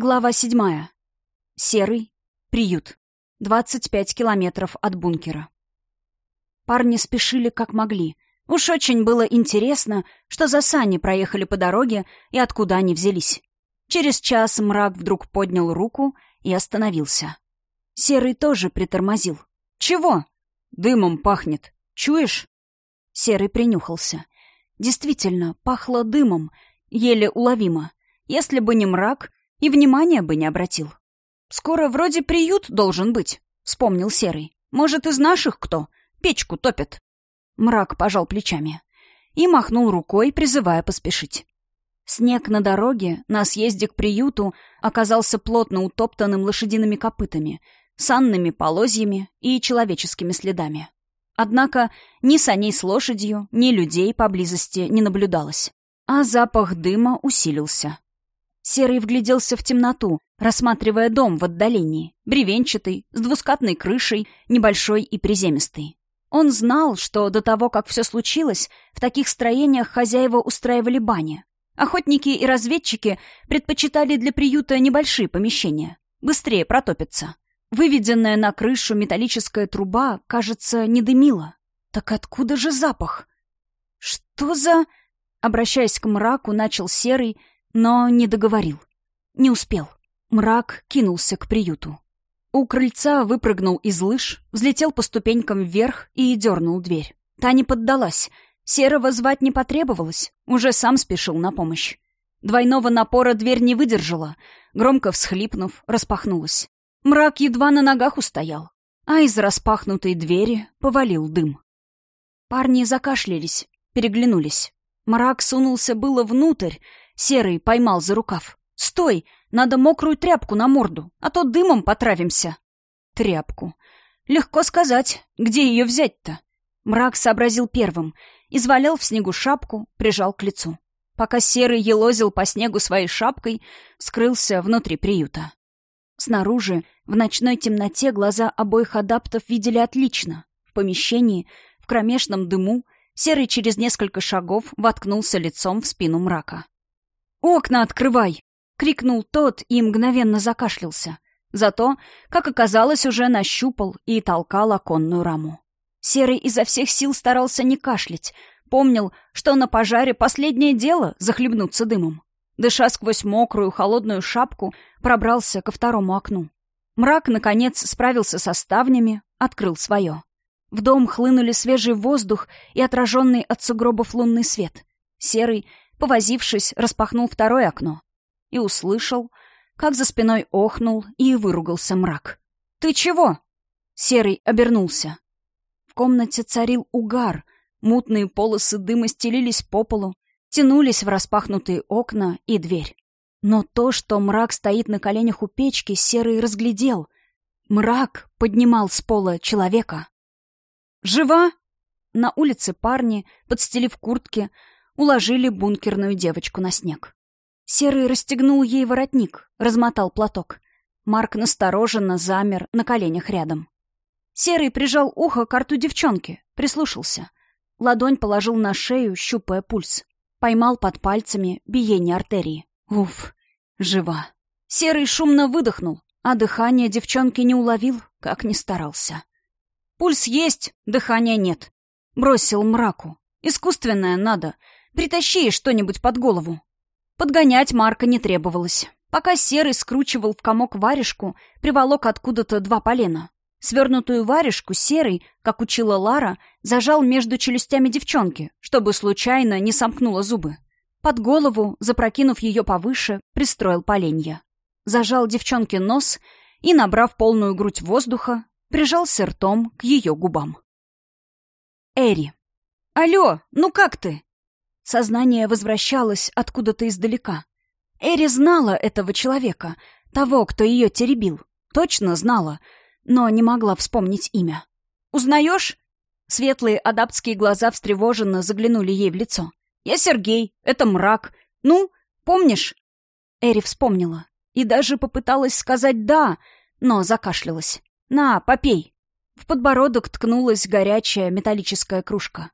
Глава седьмая. Серый. Приют. 25 километров от бункера. Парни спешили как могли. Уж очень было интересно, что за сани проехали по дороге и откуда они взялись. Через час мрак вдруг поднял руку и остановился. Серый тоже притормозил. «Чего?» «Дымом пахнет. Чуешь?» Серый принюхался. Действительно, пахло дымом, еле уловимо. Если бы не мрак, и внимания бы не обратил. «Скоро вроде приют должен быть», — вспомнил Серый. «Может, из наших кто? Печку топят». Мрак пожал плечами и махнул рукой, призывая поспешить. Снег на дороге, на съезде к приюту, оказался плотно утоптанным лошадиными копытами, санными полозьями и человеческими следами. Однако ни саней с лошадью, ни людей поблизости не наблюдалось. А запах дыма усилился. Серый вгляделся в темноту, рассматривая дом в отдалении, бревенчатый, с двускатной крышей, небольшой и приземистый. Он знал, что до того, как все случилось, в таких строениях хозяева устраивали бани. Охотники и разведчики предпочитали для приюта небольшие помещения. Быстрее протопятся. Выведенная на крышу металлическая труба, кажется, не дымила. Так откуда же запах? Что за... Обращаясь к мраку, начал Серый, но не договорил. Не успел. Мрак кинулся к приюту. У крыльца выпрыгнул из лыж, взлетел по ступенькам вверх и дернул дверь. Та не поддалась. Серого звать не потребовалось. Уже сам спешил на помощь. Двойного напора дверь не выдержала. Громко всхлипнув, распахнулась. Мрак едва на ногах устоял. А из распахнутой двери повалил дым. Парни закашлялись, переглянулись. Мрак сунулся было внутрь, Серый поймал за рукав. «Стой! Надо мокрую тряпку на морду, а то дымом потравимся». Тряпку. Легко сказать, где ее взять-то? Мрак сообразил первым, извалял в снегу шапку, прижал к лицу. Пока Серый елозил по снегу своей шапкой, скрылся внутри приюта. Снаружи, в ночной темноте, глаза обоих адаптов видели отлично. В помещении, в кромешном дыму, Серый через несколько шагов воткнулся лицом в спину мрака. «Окна открывай!» — крикнул тот и мгновенно закашлялся. Зато, как оказалось, уже нащупал и толкал оконную раму. Серый изо всех сил старался не кашлять, помнил, что на пожаре последнее дело — захлебнуться дымом. Дыша сквозь мокрую холодную шапку, пробрался ко второму окну. Мрак, наконец, справился со ставнями, открыл свое. В дом хлынули свежий воздух и отраженный от сугробов лунный свет. Серый Повозившись, распахнул второе окно и услышал, как за спиной охнул и выругался мрак. «Ты чего?» Серый обернулся. В комнате царил угар, мутные полосы дыма стелились по полу, тянулись в распахнутые окна и дверь. Но то, что мрак стоит на коленях у печки, Серый разглядел. Мрак поднимал с пола человека. «Жива?» На улице парни, подстелив куртки, уложили бункерную девочку на снег. Серый расстегнул ей воротник, размотал платок. Марк настороженно замер на коленях рядом. Серый прижал ухо к рту девчонки, прислушался. Ладонь положил на шею, щупая пульс. Поймал под пальцами биение артерии. Уф, жива. Серый шумно выдохнул, а дыхание девчонки не уловил, как ни старался. Пульс есть, дыхания нет. Бросил мраку. Искусственное надо — Притащи что-нибудь под голову». Подгонять Марка не требовалось. Пока Серый скручивал в комок варежку, приволок откуда-то два полена. Свернутую варежку Серый, как учила Лара, зажал между челюстями девчонки, чтобы случайно не сомкнула зубы. Под голову, запрокинув ее повыше, пристроил поленья. Зажал девчонке нос и, набрав полную грудь воздуха, прижался ртом к ее губам. Эри. «Алло, ну как ты?» Сознание возвращалось откуда-то издалека. Эри знала этого человека, того, кто ее теребил. Точно знала, но не могла вспомнить имя. «Узнаешь?» Светлые адаптские глаза встревоженно заглянули ей в лицо. «Я Сергей, это мрак. Ну, помнишь?» Эри вспомнила и даже попыталась сказать «да», но закашлялась. «На, попей». В подбородок ткнулась горячая металлическая кружка.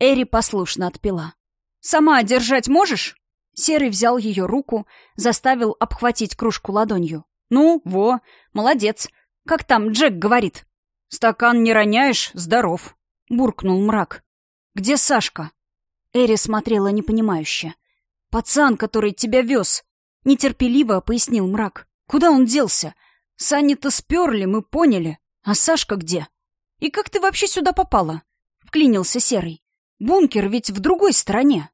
Эри послушно отпила. «Сама держать можешь?» Серый взял ее руку, заставил обхватить кружку ладонью. «Ну, во, молодец. Как там Джек говорит?» «Стакан не роняешь, здоров», — буркнул мрак. «Где Сашка?» Эри смотрела непонимающе. «Пацан, который тебя вез», — нетерпеливо пояснил мрак. «Куда он делся? Сани-то сперли, мы поняли. А Сашка где? И как ты вообще сюда попала?» — вклинился Серый. «Бункер ведь в другой стороне».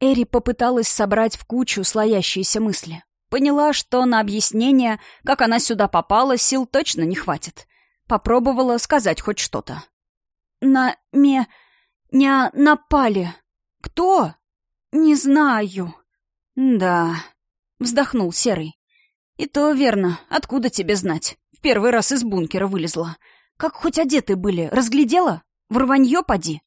Эри попыталась собрать в кучу слоящиеся мысли. Поняла, что на объяснение, как она сюда попала, сил точно не хватит. Попробовала сказать хоть что-то. «На... ме... не напали. Кто? Не знаю». «Да...» — вздохнул Серый. «И то верно. Откуда тебе знать? В первый раз из бункера вылезла. Как хоть одеты были, разглядела? В рванье поди?»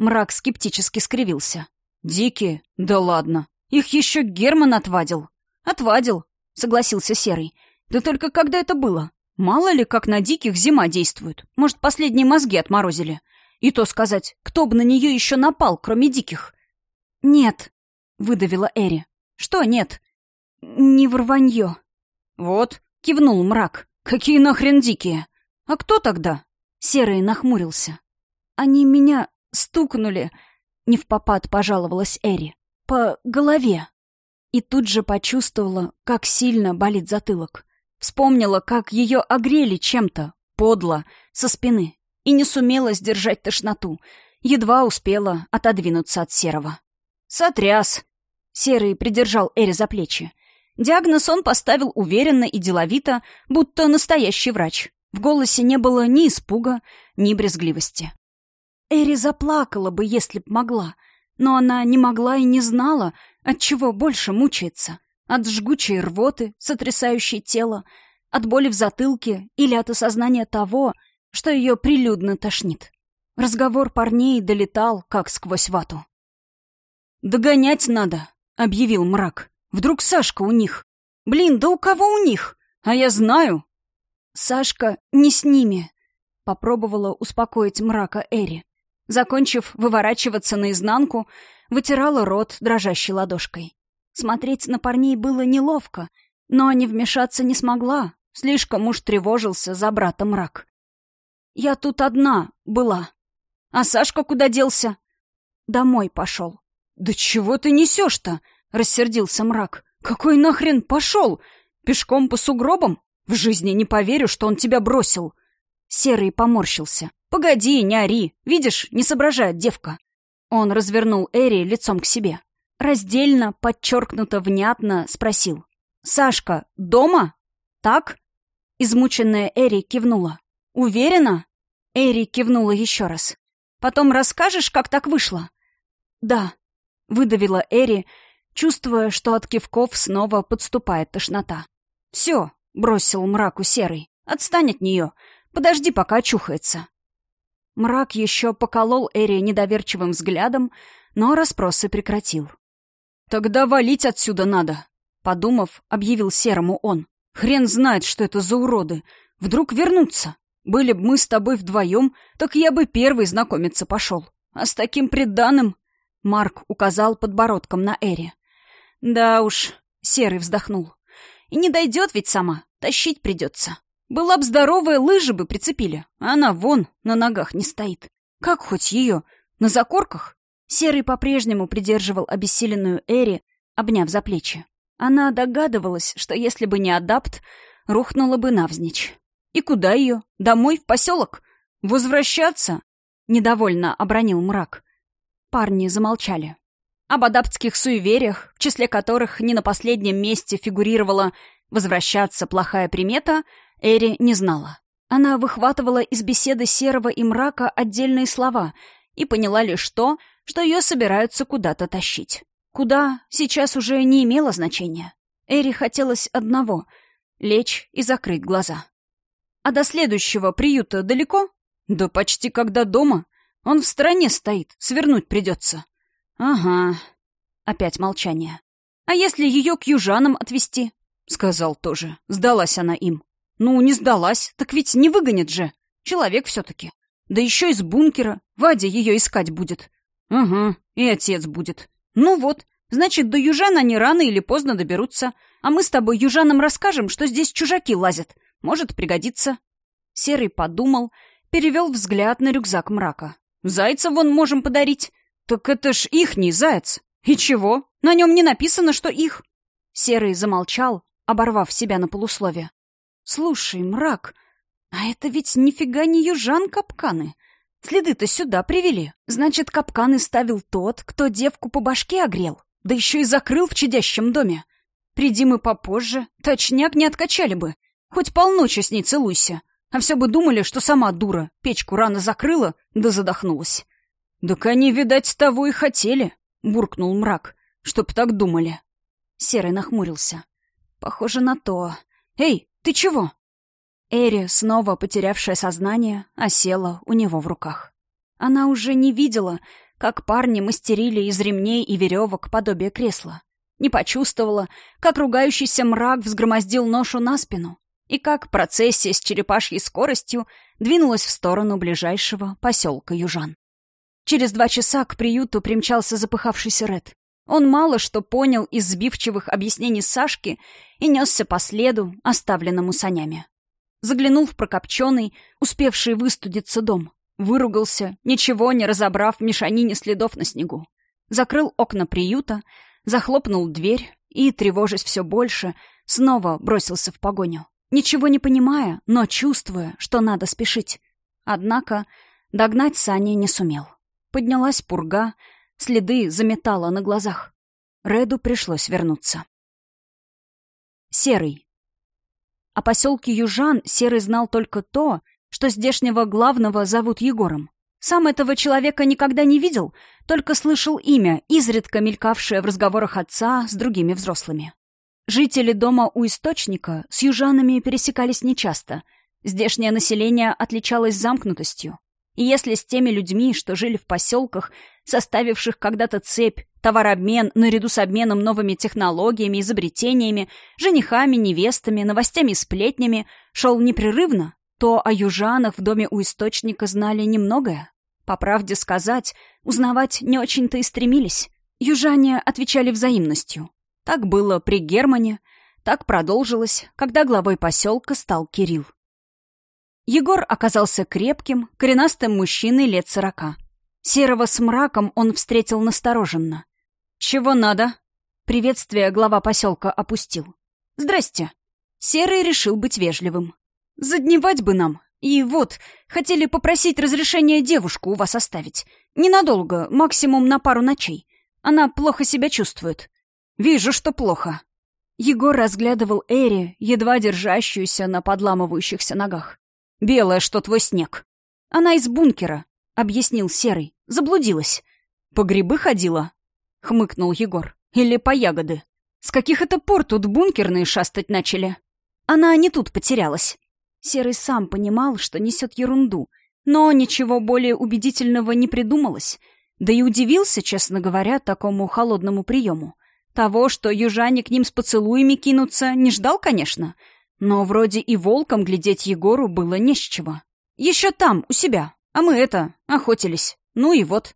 Мрак скептически скривился. «Дикие? Да ладно. Их еще Герман отвадил». «Отвадил», — согласился Серый. «Да только когда это было? Мало ли, как на диких зима действует. Может, последние мозги отморозили. И то сказать, кто бы на нее еще напал, кроме диких?» «Нет», — выдавила Эри. «Что нет?» «Не в рванье». «Вот», — кивнул мрак. «Какие нахрен дикие? А кто тогда?» Серый нахмурился. «Они меня стукнули», не в попад пожаловалась Эри. По голове. И тут же почувствовала, как сильно болит затылок. Вспомнила, как ее огрели чем-то, подло, со спины. И не сумела сдержать тошноту. Едва успела отодвинуться от Серого. «Сотряс!» Серый придержал Эри за плечи. Диагноз он поставил уверенно и деловито, будто настоящий врач. В голосе не было ни испуга, ни брезгливости. Эри заплакала бы, если б могла, но она не могла и не знала, от чего больше мучается. От жгучей рвоты, сотрясающей тело, от боли в затылке или от осознания того, что ее прилюдно тошнит. Разговор парней долетал, как сквозь вату. «Догонять надо», — объявил мрак. «Вдруг Сашка у них? Блин, да у кого у них? А я знаю». «Сашка не с ними», — попробовала успокоить мрака Эри. Закончив выворачиваться наизнанку, вытирала рот дрожащей ладошкой. Смотреть на парней было неловко, но не вмешаться не смогла. Слишком уж тревожился за брата мрак. «Я тут одна была. А Сашка куда делся?» «Домой пошел». «Да чего ты несешь-то?» — рассердился мрак. «Какой нахрен пошел? Пешком по сугробам? В жизни не поверю, что он тебя бросил». Серый поморщился. «Погоди, не ори. Видишь, не соображает девка». Он развернул Эри лицом к себе. Раздельно, подчеркнуто, внятно спросил. «Сашка, дома? Так?» Измученная Эри кивнула. «Уверена?» Эри кивнула еще раз. «Потом расскажешь, как так вышло?» «Да», — выдавила Эри, чувствуя, что от кивков снова подступает тошнота. «Все», — бросил мраку серый, — «отстань от нее. Подожди, пока очухается». Мрак еще поколол Эри недоверчивым взглядом, но расспросы прекратил. «Тогда валить отсюда надо», — подумав, объявил Серому он. «Хрен знает, что это за уроды. Вдруг вернутся. Были бы мы с тобой вдвоем, так я бы первый знакомиться пошел. А с таким преданным...» Марк указал подбородком на Эри. «Да уж», — Серый вздохнул. «И не дойдет ведь сама, тащить придется. Была б здоровая, лыжи бы прицепили. Она вон, на ногах не стоит. Как хоть ее? На закорках? Серый по-прежнему придерживал обессиленную Эри, обняв за плечи. Она догадывалась, что если бы не адапт, рухнула бы навзничь. И куда ее? Домой, в поселок? Возвращаться? Недовольно обронил мрак. Парни замолчали. Об адаптских суевериях, в числе которых не на последнем месте фигурировала «возвращаться плохая примета», Эри не знала. Она выхватывала из беседы серого и мрака отдельные слова и поняла лишь то, что ее собираются куда-то тащить. Куда сейчас уже не имело значения. Эри хотелось одного — лечь и закрыть глаза. А до следующего приюта далеко? Да почти когда дома. Он в стороне стоит, свернуть придется. Ага. Опять молчание. А если ее к южанам отвезти? Сказал тоже. Сдалась она им. Ну, не сдалась, так ведь не выгонят же. Человек все-таки. Да еще из бункера. Вадя ее искать будет. Угу, и отец будет. Ну вот, Значит, до южан они рано или поздно доберутся. А мы с тобой южанам расскажем, что здесь чужаки лазят. Может пригодится». Серый подумал, перевел взгляд на рюкзак мрака. «Зайца вон можем подарить». «Так это ж ихний заяц. И чего? На нем не написано, что их». Серый замолчал, оборвав себя на полуслове. «Слушай, мрак, а это ведь нифига не южан капканы. Следы-то сюда привели. Значит, капканы ставил тот, кто девку по башке огрел. Да еще и закрыл в чадящем доме. Приди мы попозже, точняк не откачали бы. Хоть полночи с ней целуйся. А все бы думали, что сама дура печку рано закрыла, да задохнулась. «Так они, видать, того и хотели», — буркнул мрак, — «чтоб так думали». Серый нахмурился. «Похоже на то. Эй, ты чего?» Эри, снова потерявшая сознание, осела у него в руках. Она уже не видела, как парни мастерили из ремней и веревок подобие кресла. Не почувствовала, как ругающийся мрак взгромоздил ношу на спину, и как процессия с черепашьей скоростью двинулась в сторону ближайшего поселка Южан. Через два часа к приюту примчался запыхавшийся Ред. Он мало что понял из сбивчивых объяснений Сашки и несся по следу, оставленному санями. Заглянул в прокопченный, успевший выстудиться дом. Выругался, ничего не разобрав в мешанине следов на снегу. Закрыл окна приюта, захлопнул дверь и, тревожась все больше, снова бросился в погоню. Ничего не понимая, но чувствуя, что надо спешить. Однако догнать Сани не сумел. Поднялась пурга, следы заметала на глазах. Реду пришлось вернуться. Серый. О поселке Южан Серый знал только то, что здешнего главного зовут Егором. Сам этого человека никогда не видел, только слышал имя, изредка мелькавшее в разговорах отца с другими взрослыми. Жители дома у источника с южанами пересекались нечасто. Здешнее население отличалось замкнутостью. И если с теми людьми, что жили в поселках, составивших когда-то цепь, товарообмен наряду с обменом новыми технологиями, изобретениями, женихами, невестами, новостями и сплетнями, шел непрерывно, то о южанах в доме у источника знали немногое. По правде сказать, узнавать не очень-то и стремились. Южане отвечали взаимностью. Так было при Германе, так продолжилось, когда главой поселка стал Кирилл. Егор оказался крепким, коренастым мужчиной лет сорока. Серого с мраком он встретил настороженно. «Чего надо?» Приветствие глава поселка опустил. «Здрасте». Серый решил быть вежливым. «Задневать бы нам. И вот, хотели попросить разрешения девушку у вас оставить. Ненадолго, максимум на пару ночей. Она плохо себя чувствует. Вижу, что плохо». Егор разглядывал Эри, едва держащуюся на подламывающихся ногах. «Белая, что твой снег». «Она из бункера», — объяснил Серый. «Заблудилась». «По грибы ходила?» — хмыкнул Егор. «Или по ягоды? С каких это пор тут бункерные шастать начали?» «Она не тут потерялась». Серый сам понимал, что несет ерунду, но ничего более убедительного не придумалось. Да и удивился, честно говоря, такому холодному приему. Того, что южане к ним с поцелуями кинутся, не ждал, конечно. Но вроде и волком глядеть Егору было не с чего. Еще там, у себя. А мы это, охотились. Ну и вот.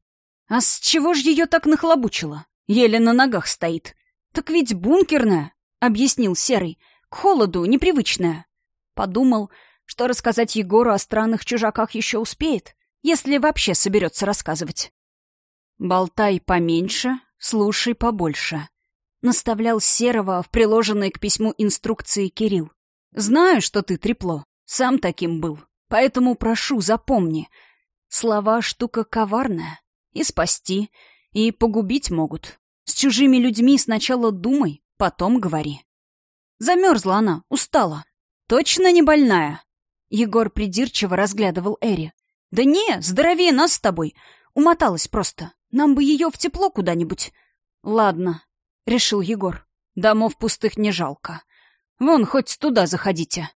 А с чего ж ее так нахлобучило? Еле на ногах стоит. Так ведь бункерная, объяснил Серый. К холоду непривычная. Подумал, что рассказать Егору о странных чужаках еще успеет, если вообще соберется рассказывать. «Болтай поменьше, слушай побольше», наставлял Серого в приложенной к письму инструкции Кирилл. «Знаю, что ты трепло, сам таким был, поэтому прошу, запомни. Слова — штука коварная, и спасти, и погубить могут. С чужими людьми сначала думай, потом говори». Замерзла она, устала. «Точно не больная?» Егор придирчиво разглядывал Эри. «Да не, здоровее нас с тобой. Умоталась просто. Нам бы ее в тепло куда-нибудь». «Ладно, — решил Егор. «Домов пустых не жалко. Вон, хоть туда заходите».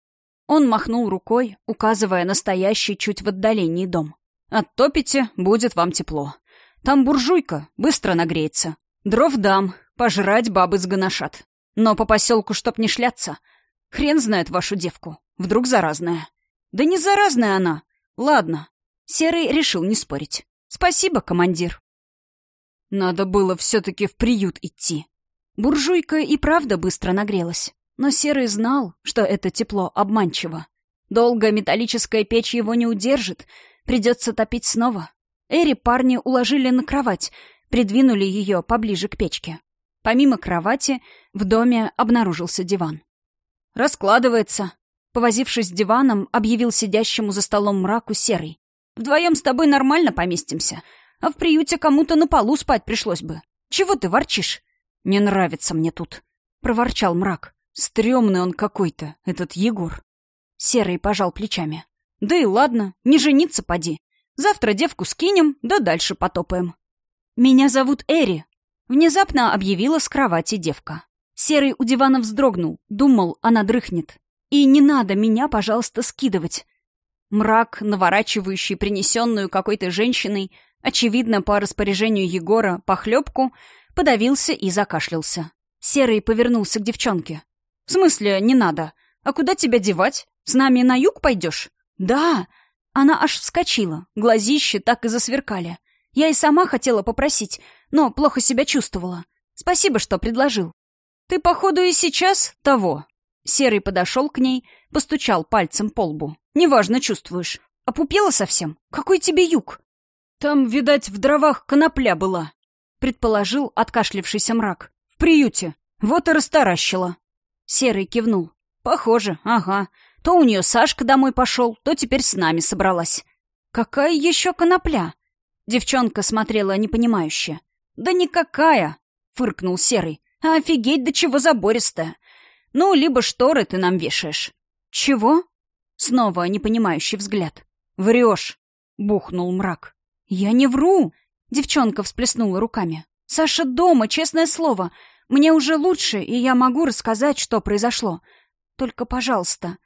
Он махнул рукой, указывая настоящий чуть в отдалении дом. «Оттопите, будет вам тепло. Там буржуйка, быстро нагреется. Дров дам, пожрать бабы сгоношат. Но по поселку чтоб не шляться. Хрен знает вашу девку. Вдруг заразная». «Да не заразная она. Ладно». Серый решил не спорить. «Спасибо, командир». Надо было все-таки в приют идти. Буржуйка и правда быстро нагрелась. Но Серый знал, что это тепло обманчиво. Долго металлическая печь его не удержит, придется топить снова. Эри парни уложили на кровать, придвинули ее поближе к печке. Помимо кровати, в доме обнаружился диван. «Раскладывается», — повозившись с диваном, объявил сидящему за столом мраку Серый. «Вдвоем с тобой нормально поместимся, а в приюте кому-то на полу спать пришлось бы. Чего ты ворчишь?» «Не нравится мне тут», — проворчал мрак. «Стремный он какой-то, этот Егор». Серый пожал плечами. «Да и ладно, не жениться поди. Завтра девку скинем, да дальше потопаем». «Меня зовут Эри», — внезапно объявила с кровати девка. Серый у дивана вздрогнул, думал, она дрыхнет. «И не надо меня, пожалуйста, скидывать». Мрак, наворачивающий принесенную какой-то женщиной, очевидно, по распоряжению Егора, похлебку, подавился и закашлялся. Серый повернулся к девчонке. «В смысле, не надо? А куда тебя девать? С нами на юг пойдешь?» «Да!» Она аж вскочила, глазища так и засверкали. Я и сама хотела попросить, но плохо себя чувствовала. Спасибо, что предложил. «Ты, походу, и сейчас того». Серый подошел к ней, постучал пальцем по лбу. «Неважно, чувствуешь. Опупела совсем? Какой тебе юг?» «Там, видать, в дровах конопля была», — предположил откашлившийся мрак. «В приюте. Вот и растаращила». Серый кивнул. «Похоже, ага. То у нее Сашка домой пошел, то теперь с нами собралась. Какая еще конопля? Девчонка смотрела непонимающе. Да никакая, фыркнул Серый. А офигеть, до чего забористая. Ну, либо шторы ты нам вешаешь. Чего? Снова непонимающий взгляд. Врешь, бухнул мрак. Я не вру. Девчонка всплеснула руками. Саша дома, честное слово. Мне уже лучше, и я могу рассказать, что произошло. Только, пожалуйста,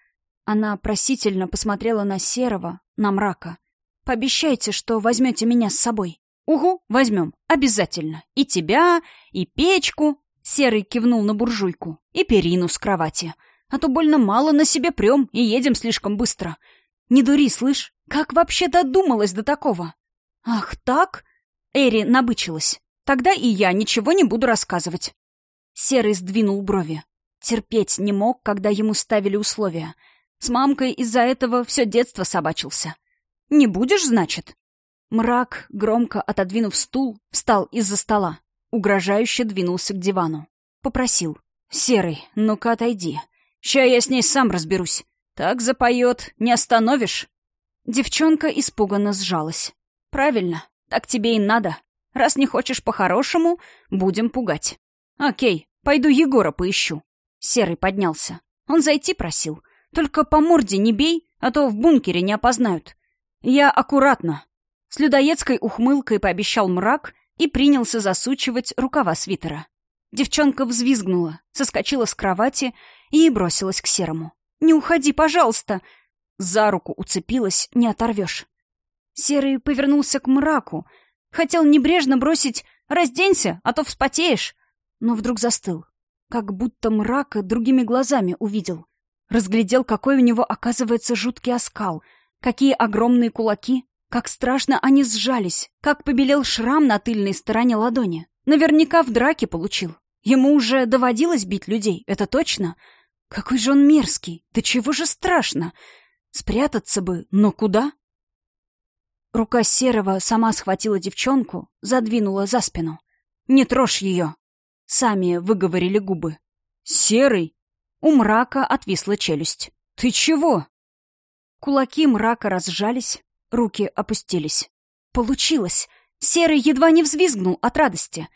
она просительно посмотрела на Серого, на мрака. «Пообещайте, что возьмете меня с собой». «Угу, возьмем. Обязательно. И тебя, и печку». Серый кивнул на буржуйку. «И перину с кровати. А то больно мало на себе прем и едем слишком быстро. Не дури, слышь, как вообще додумалась до такого?» «Ах, так?» Эри набычилась. «Тогда и я ничего не буду рассказывать». Серый сдвинул брови. Терпеть не мог, когда ему ставили условия — с мамкой из-за этого все детство собачился. Не будешь, значит?» Мрак, громко отодвинув стул, встал из-за стола. Угрожающе двинулся к дивану. Попросил. «Серый, ну-ка отойди. Ща я с ней сам разберусь. Так запоет, не остановишь?» Девчонка испуганно сжалась. «Правильно, так тебе и надо. Раз не хочешь по-хорошему, будем пугать». «Окей, пойду Егора поищу». Серый поднялся. Он зайти просил. Только по морде не бей, а то в бункере не опознают. Я аккуратно. С людоедской ухмылкой пообещал мрак и принялся засучивать рукава свитера. Девчонка взвизгнула, соскочила с кровати и бросилась к серому. «Не уходи, пожалуйста!» За руку уцепилась, не оторвешь. Серый повернулся к мраку. Хотел небрежно бросить «Разденься, а то вспотеешь!» Но вдруг застыл, как будто мрака другими глазами увидел. Разглядел, какой у него оказывается жуткий оскал, какие огромные кулаки, как страшно они сжались, как побелел шрам на тыльной стороне ладони. Наверняка в драке получил. Ему уже доводилось бить людей, это точно. Какой же он мерзкий, да чего же страшно. Спрятаться бы, но куда? Рука Серого сама схватила девчонку, задвинула за спину. «Не трожь ее!» Сами выговорили губы. «Серый!» У мрака отвисла челюсть. «Ты чего?» Кулаки мрака разжались, руки опустились. Получилось! Серый едва не взвизгнул от радости.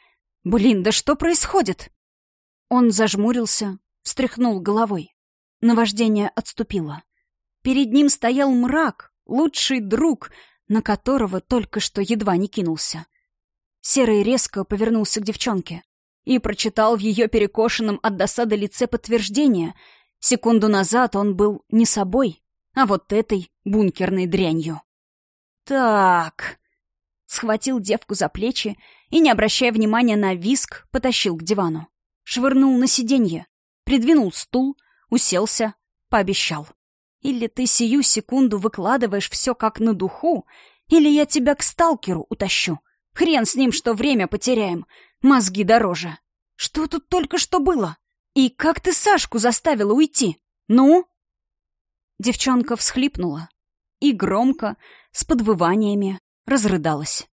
«Блин, да что происходит?» Он зажмурился, встряхнул головой. Наваждение отступило. Перед ним стоял мрак, лучший друг, на которого только что едва не кинулся. Серый резко повернулся к девчонке и прочитал в ее перекошенном от досады лице подтверждение. Секунду назад он был не собой, а вот этой бункерной дрянью. «Так...» Схватил девку за плечи и, не обращая внимания на виск, потащил к дивану. Швырнул на сиденье, придвинул стул, уселся, пообещал. «Или ты сию секунду выкладываешь все как на духу, или я тебя к сталкеру утащу. Хрен с ним, что время потеряем. Мозги дороже. Что тут только что было? И как ты Сашку заставила уйти? Ну?» Девчонка всхлипнула и громко, с подвываниями, разрыдалась.